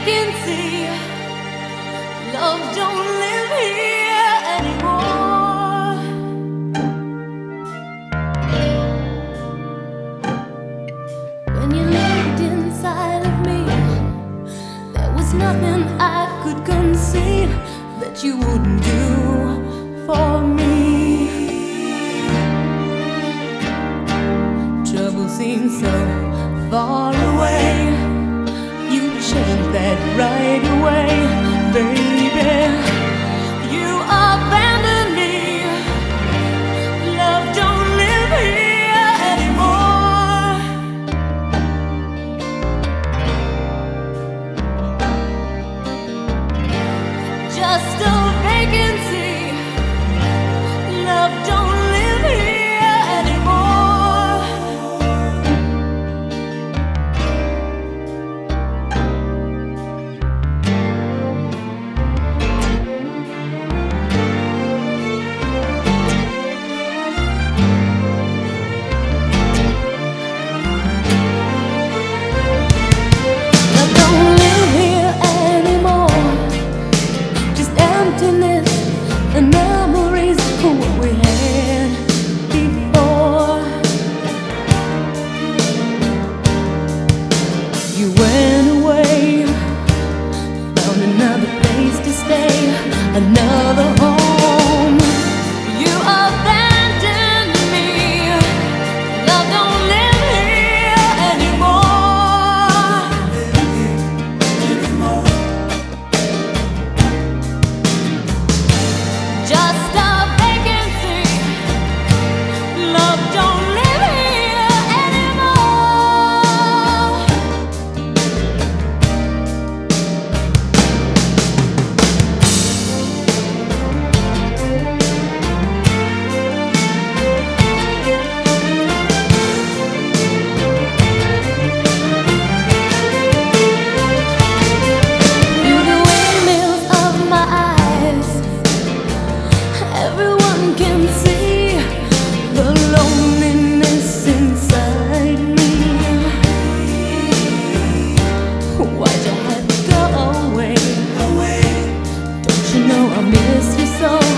can see love don't live here anymore. When you looked inside of me, there was nothing I could conceive that you wouldn't do for me. Trouble seems so far away it right away, baby. You abandoned me. Love don't live here anymore. Just just so